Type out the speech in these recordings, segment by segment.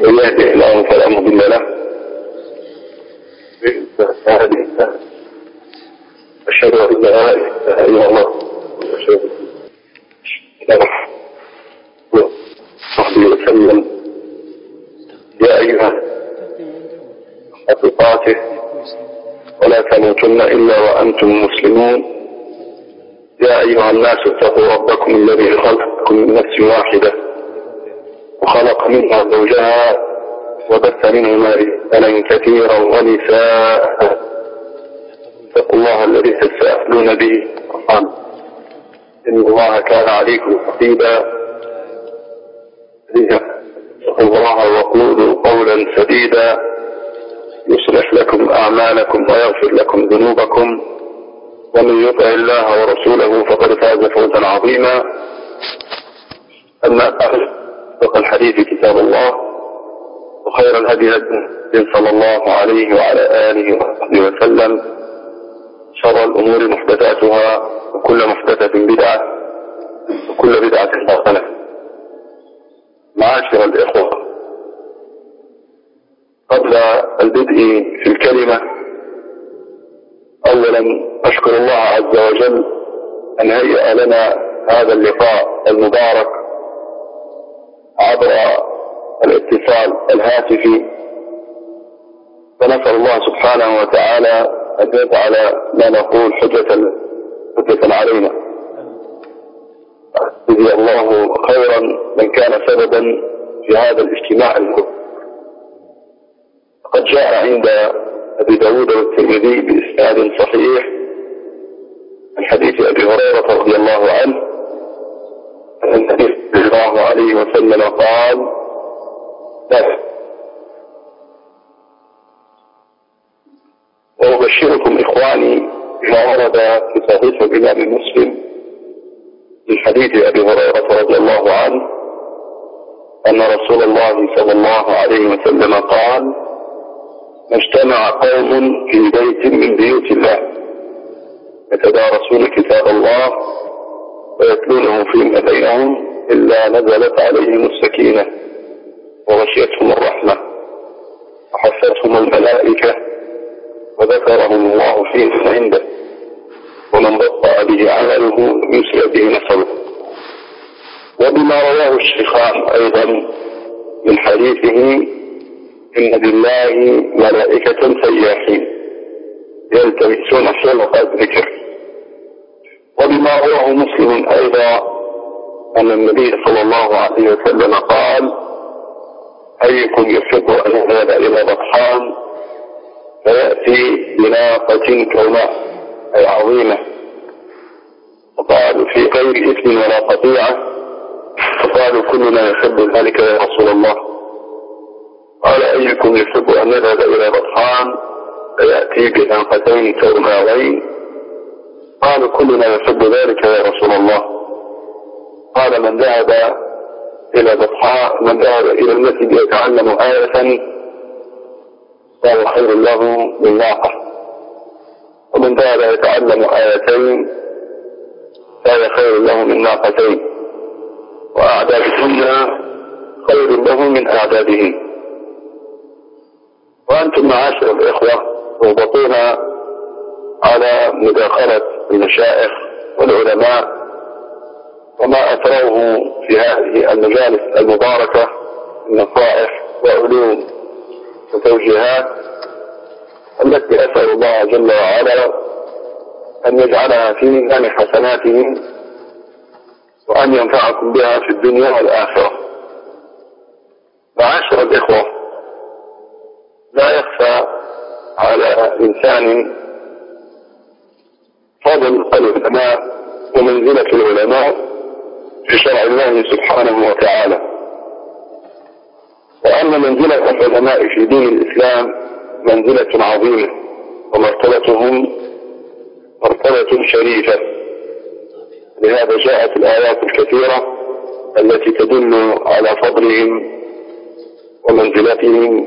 من يهده الله فلا مضل له. أشهد أن لا إله إلا الله. وأشهد أن محمد وسلم. يا أيها أصدقاته ولا تموتن إلا وأنتم مسلمون. يا أيها الناس اتقوا ربكم الذي خلقكم من نفس واحدة. وخلق منها زوجها وبث منهما رجالا كثيرا ونساء. اتقوا الله الذي تساءلون به أرحام إن الله كان عليكم رقيبا. اتقوا الله وقولوا قولا سديدا. يصلح لكم أعمالكم ويغفر لكم ذنوبكم. ومن يطع الله ورسوله فقد فاز فوزا عظيما. أما فقد الحديث كتاب الله وخير الهدي هدي صلى الله عليه وعلى آله وصحبه وسلم. شر الأمور محدثاتها وكل محدثة بدعة وكل بدعة ضلالة معاشر الإخوة قبل البدء في الكلمة أولا أشكر الله عز وجل أن هيأ لنا هذا اللقاء المبارك عبر الاتصال الهاتفي. فنسأل الله سبحانه وتعالى أن يجعل ما نقول حجة حجة علينا. جزي الله خيرا من كان سببا في هذا الاجتماع المهم قد جاء عند أبي داود والترمذي بإسناد صحيح من حديث أبي هريرة رضي الله عنه النبي صلى الله عليه وسلم قال وأبشركم إخواني بما ورد في صحيح الإمام مسلم من حديث أبي هريرة رضي الله عنه أن رسول الله صلى الله عليه وسلم قال ما اجتمع قوم في بيت من بيوت الله. يتدارسون كتاب الله ويتلونه فيما بينهم إلا نزلت عليهم السكينة وغشيتهم الرحمة وحفتهم الملائكة وذكرهم الله فيه عنده ومن بطأ به عمله يسرع به نسبه وبما رواه الشيخان أيضا من حديثه إن لله ملائكة سياحين يلتمسون حلقة الذكر. وبما رواه مسلم أيضا أن النبي صلى الله عليه وسلم قال أيكم يحب أن يذهب إلى بطحان فيأتي بناقة كوماء أي عظيمة. وقالوا في غير إثم ولا قطيعة. فقالوا كلنا يحب ذلك يا رسول الله. قال أيكم يحب أن يذهب إلى بطحان فيأتي بناقتين كوماوين قالوا كلنا يحب ذلك يا رسول الله. قال من ذهب إلى بطحاء من ذهب إلى المسجد يتعلم آية فهو خير له من ناقة ومن ذهب يتعلم آيتين فهو خير له من ناقتين. وأعدادهن خير له من أعدادهن. وأنتم معاشر الإخوة مربطون على مداخلة المشائخ والعلماء وما أتروه في هذه المجالس المباركة من نصائح وعلوم وتوجيهات التي أسأل الله جل وعلا أن يجعلها في ميزان حسناتهم وأن ينفعكم بها في الدنيا والآخرة. معاشر الإخوة لا يخفى على إنسان فضل العلماء ومنزلة العلماء في شرع الله سبحانه وتعالى. وأن منزلة العلماء في دين الإسلام منزلة عظيمة ومرتبتهم مرتبة شريفة. لهذا جاءت الآيات الكثيرة التي تدل على فضلهم ومنزلتهم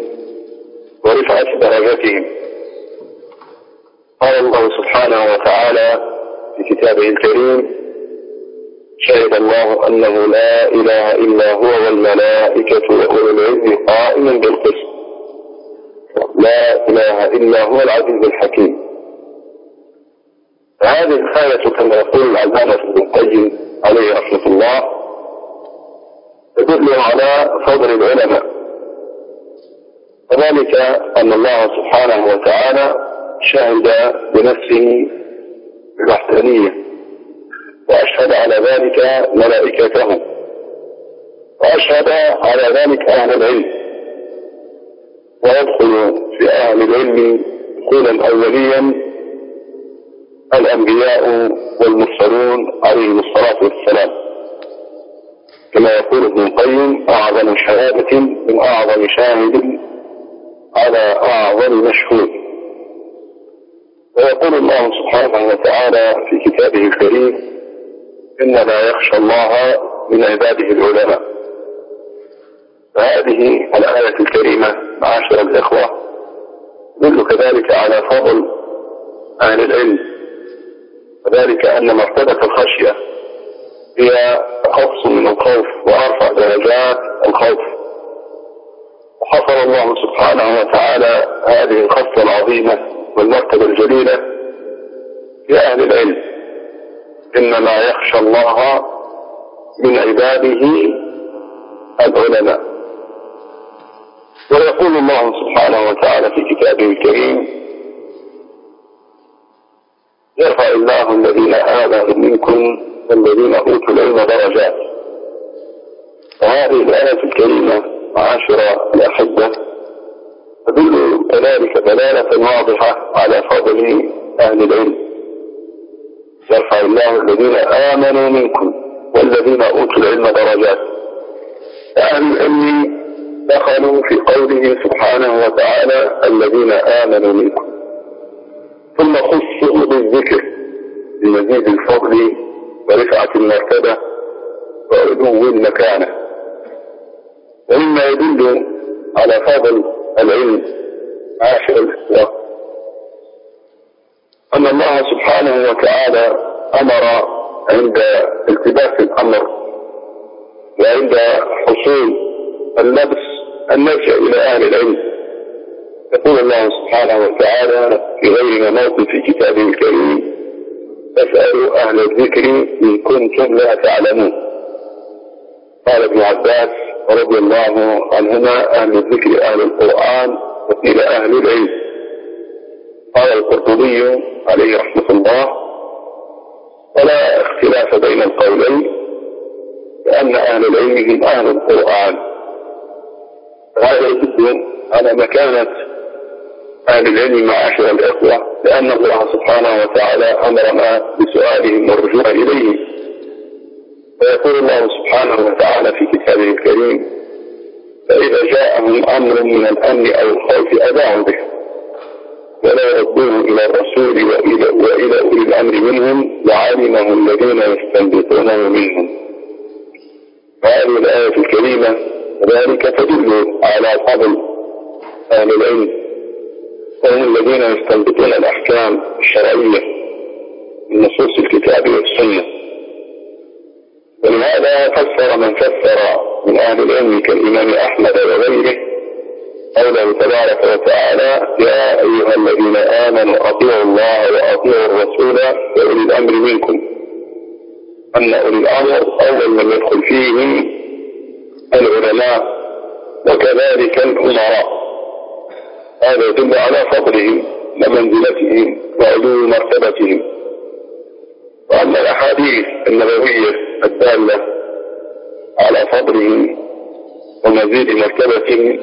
ورفعة درجاتهم. قال الله سبحانه وتعالى في كتابه الكريم شهد الله أنه لا إله إلا هو والملائكة وأولو العلم قائما قائم بالقسط لا إله إلا هو العزيز الحكيم. فهذه الآية كما يقول العلامة ابن القيم عليه رحمة الله تدل على فضل العلماء. وذلك أن الله سبحانه وتعالى شهد بنفسه بالوحدانية وأشهد على ذلك ملائكته وأشهد على ذلك أهل العلم ويدخل في أهل العلم دخولا أوليا الأنبياء والمرسلون عليهم الصلاة والسلام. كما يقول ابن القيم أعظم شهادة من أعظم شاهد على أعظم مشهود. ويقول الله سبحانه وتعالى في كتابه الكريم إنما يخشى الله من عباده العلماء. فهذه الآية الكريمة معاشر الإخوة تدل كذلك على فضل أهل العلم. وذلك أن مرتبة الخشية هي أخص من الخوف وأرفع درجات الخوف. وحصر الله سبحانه وتعالى هذه الخصة العظيمة والمرتبة الجليلة في أهل العلم إنما يخشى الله من عباده العلماء. ويقول الله سبحانه وتعالى في كتابه الكريم يرفع الله الذين آمنوا منكم والذين أوتوا العلم درجات. وهذه الآية الكريمة معاشر الأحبة تدل كذلك دلالة واضحة على فضل أهل العلم. يرفع الله الذين آمنوا منكم والذين أوتوا العلم درجات. أهل العلم دخلوا في قوله سبحانه وتعالى الذين آمنوا منكم. ثم خصوا بالذكر لمزيد الفضل ورفعة المرتبة وعلو المكانة. ومما يدل على فضل العلم عاشر الإخوة. أن الله سبحانه وتعالى أمر عند التباس الأمر وعند حصول اللبس أن نرجع إلى أهل العلم. يقول الله سبحانه وتعالى في غير موطن في كتابه الكريم فاسألوا أهل الذكر إن كنتم لا تعلمون. قال ابن عباس رضي الله عنهما أهل الذكر أهل القرآن وقيل أهل العلم. قال القرطبي عليه رحمة الله ولا اختلاف بين القولين لأن أهل العلم هم أهل القرآن. هذا يدل على مكانة أهل العلم معاشر الإخوة لأن الله سبحانه وتعالى أمرنا بسؤالهم والرجوع إليه ويقول الله سبحانه وتعالى في كتابه الكريم فإذا جاءهم أمر من الأمن أو الخوف أذاعوا به ولا يردوه إلى الرسول وإلى, وإلى أولي الأمر منهم وعلمه الذين يستنبطونه منهم. وهذه الآية الكريمة ذلك تدل على فضل أهل العلم وهم الذين يستنبطون الأحكام الشرعية من نصوص الكتاب والسنة. ولهذا فسر من فسر من أهل العلم كالإمام أحمد وغيره. قوله تبارك وتعالى يا أيها الذين آمنوا أطيعوا الله وأطيعوا الرسول وأولي الأمر منكم. أن أولي الأمر أول من يدخل فيهم العلماء وكذلك الأمراء. هذا يدل على فضلهم ومنزلتهم وعلو مرتبتهم. وأما الأحاديث النبوية الدالة على فضلهم ومزيد مرتبتهم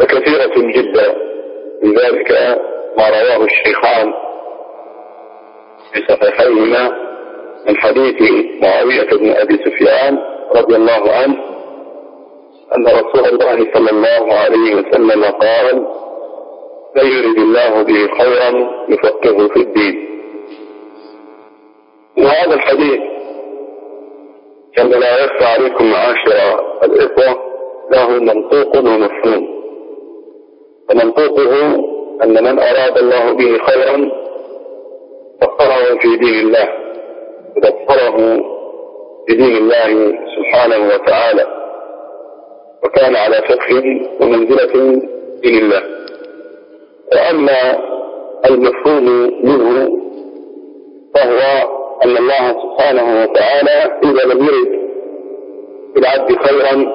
فكثيرة جدا لذلك ما رواه الشيخان في صحيحيهما من حديث معاوية بن أبي سفيان رضي الله عنه أن رسول الله صلى الله عليه وسلم قال من يريد الله به خيرا يفقهه في الدين. وهذا الحديث كما لا يخفى عليكم معاشر الإخوة له منطوق ومفهوم. فمنطوقه أن من أراد الله به خيرا فقره في دين الله وذكره بدين الله سبحانه وتعالى وكان على فقه ومنزلة دين الله. وأما المفهوم منه فهو أن الله سبحانه وتعالى إذا لم يرد بالعبد خيرا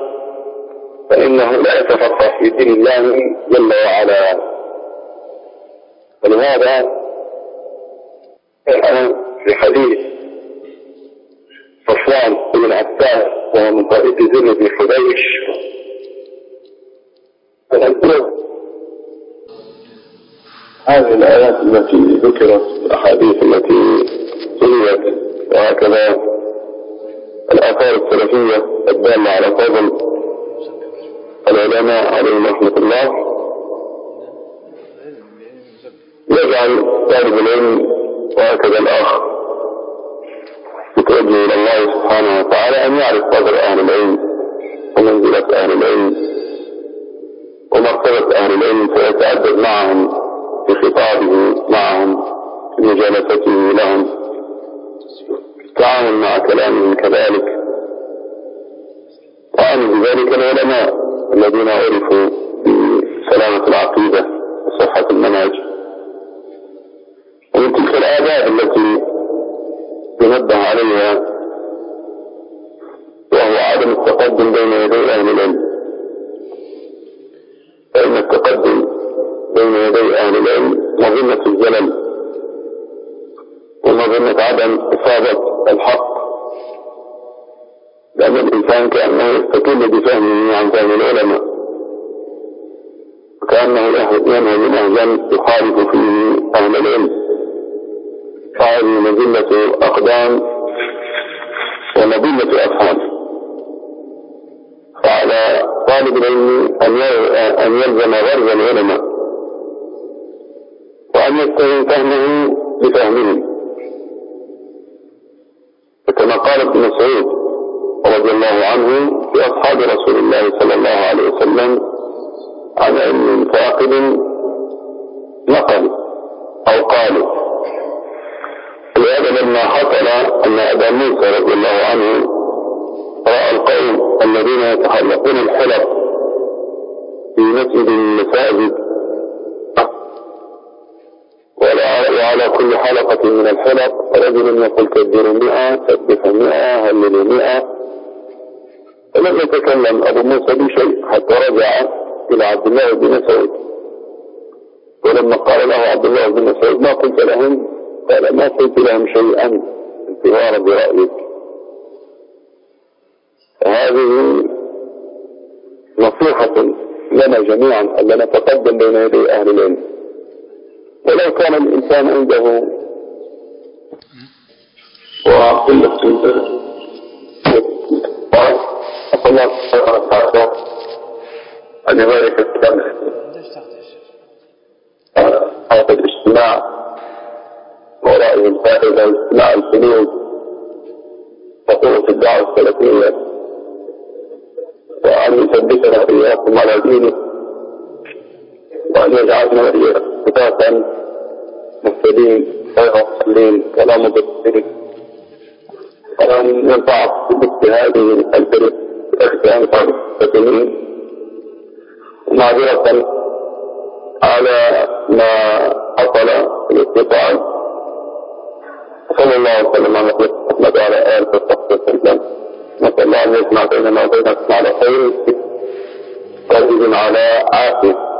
فإنه لا يتفقه في دين الله جل وعلا. ولهذا في حديث صفوان بن عباس وهو من طريق زر بن حبيش. هذه الآيات التي ذكرت الأحاديث التي سميت وهكذا الآثار السلفية الدالة على فضل العلماء عليهم رحمة الله. يجعل طالب العلم وهكذا الآخر يتوجه إلى الله سبحانه وتعالى أن يعرف قدر أهل العلم ومنزلة أهل العلم ومرتبة أهل العلم فيتأدب معهم في خطابه معهم في مجالسته لهم. في التعامل مع كلامهم كذلك. وعن بذلك العلماء الذين عرفوا بسلامة العقيدة وصحة المنهج. ومن تلك الآداب التي ينبه عليها وهو عدم التقدم بين يدي أهل العلم. فإن التقدم بين يدي أهل العلم مظنة الزلل ومظنة عدم إصابة الحق؟ لأن الإنسان كأنه يستقل بفهمه عن فهم العلماء. وكأنه ينهج نهجا يخالف فيه أهل العلم. فهذه مذلة أقدام ومذلة أفهام فعلى طالب العلم أن يلزم غرز العلماء. وأن يستوي فهمه بفهمهم كما قال ابن مسعود رضي الله عنه في أصحاب رسول الله صلى الله عليه وسلم عن علم فاقد نقل أو قالوا ولهذا لما حصل أن أبا موسى رضي الله عنه رأى القوم الذين يتحلقون الحلق في مسجد المساجد وعلى كل حلقة من الحلق رجل يقول كبروا مئة سبحوا مئة هللوا مئة. فلم يتكلم أبو موسى بشيء حتى رجع إلى عبد الله بن مسعود ولما قال له عبد الله بن مسعود ما قلت لهم؟ قال ما قلت لهم شيئا انتظارا برأيك. فهذه نصيحة لنا جميعا أن نتقدم بين يدي أهل العلم. ولو كان الإنسان عنده وقلة أسأل الله سبحانه وتعالى أن يبارك السمع هذا الاجتماع ورأي الفائدة واجتماع الفنون وقوة الدعوة السلفية. وأن يثبتنا إياكم على دينه. وأن يجعلنا وإياكم كتابا مهتدين غير مصلين ولا مبصرين وأن ينفع هذه الفرق الأحكام المسلمين معذرة على ما حصل في الاتصال صلى الله وسلم على محمد وعلى آله وصحبه وسلم. نسأل الله أن يسمع بيننا وبينكم على خير ويجب على عافية.